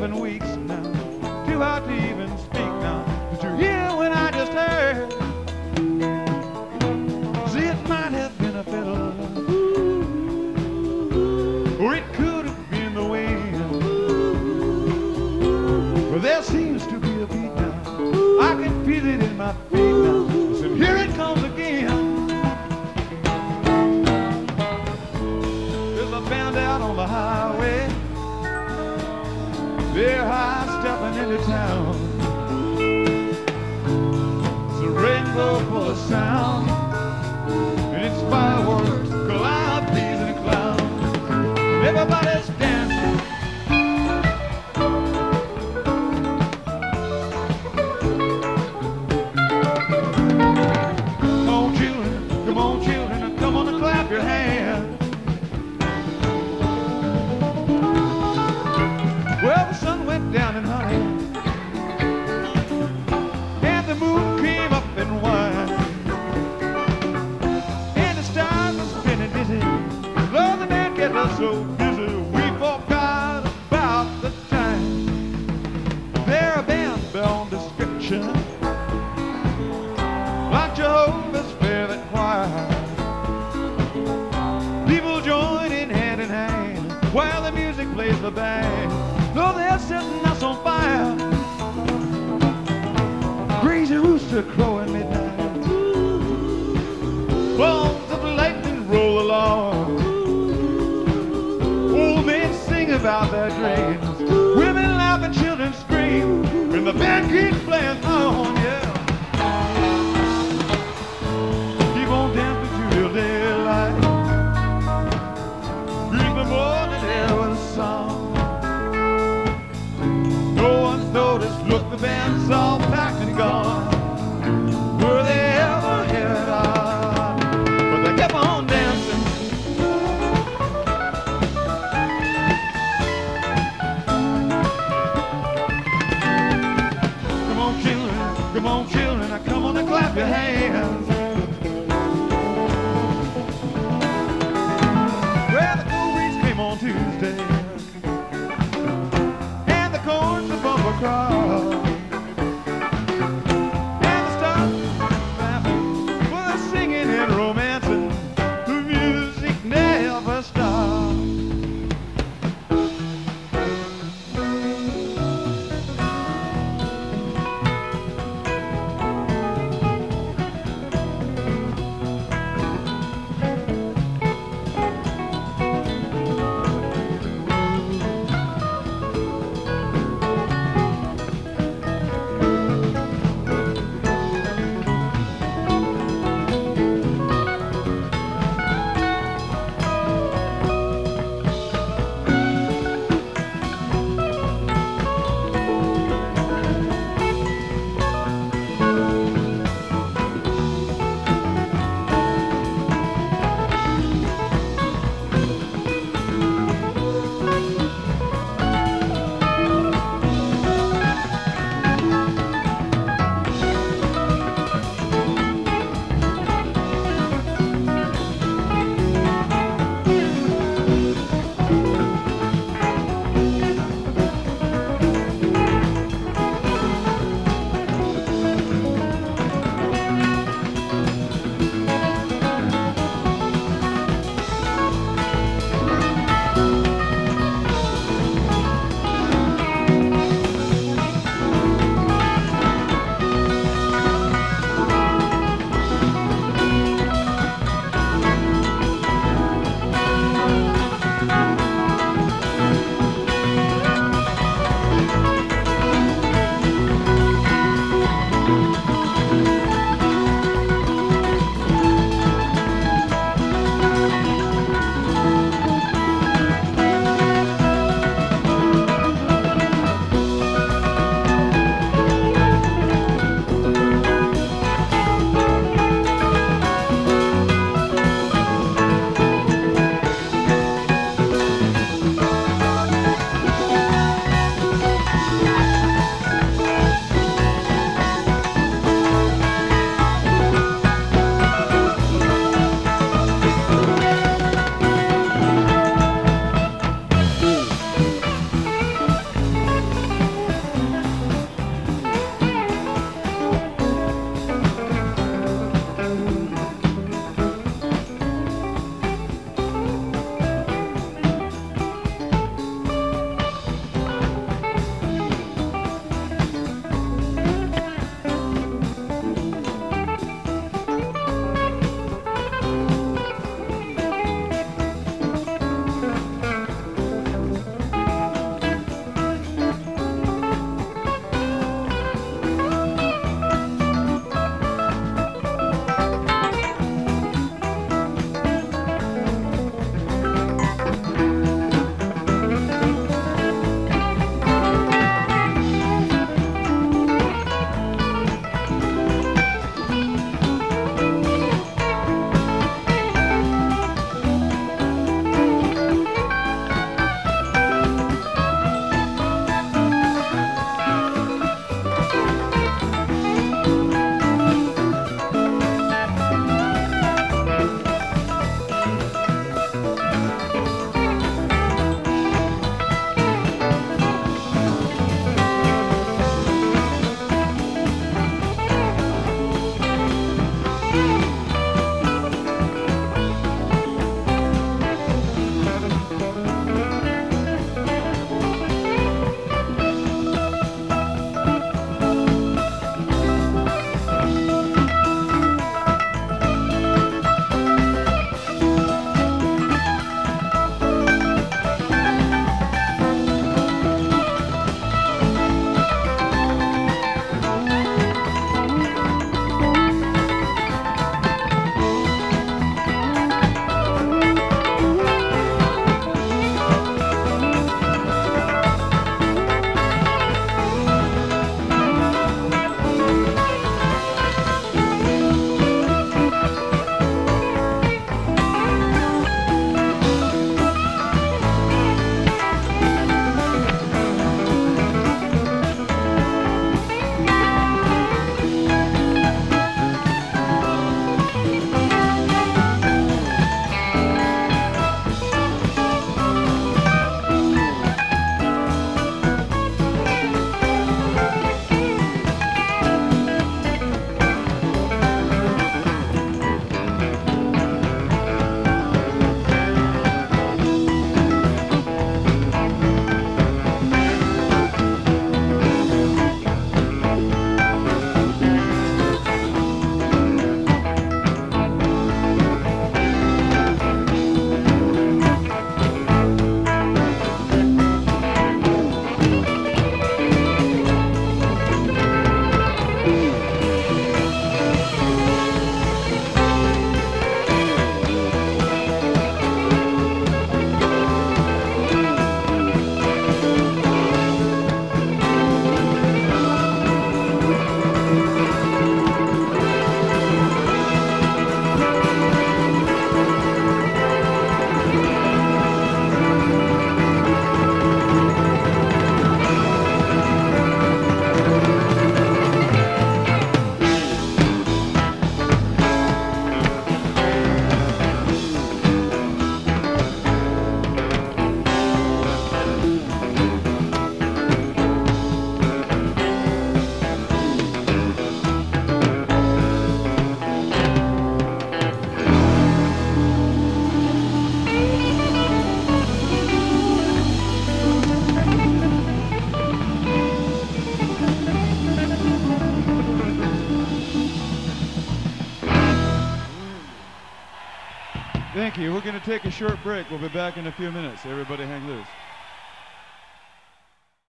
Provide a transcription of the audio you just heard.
seven weeks now. Too hot to even speak Crazy Thank you. We're going to take a short break. We'll be back in a few minutes. Everybody hang loose.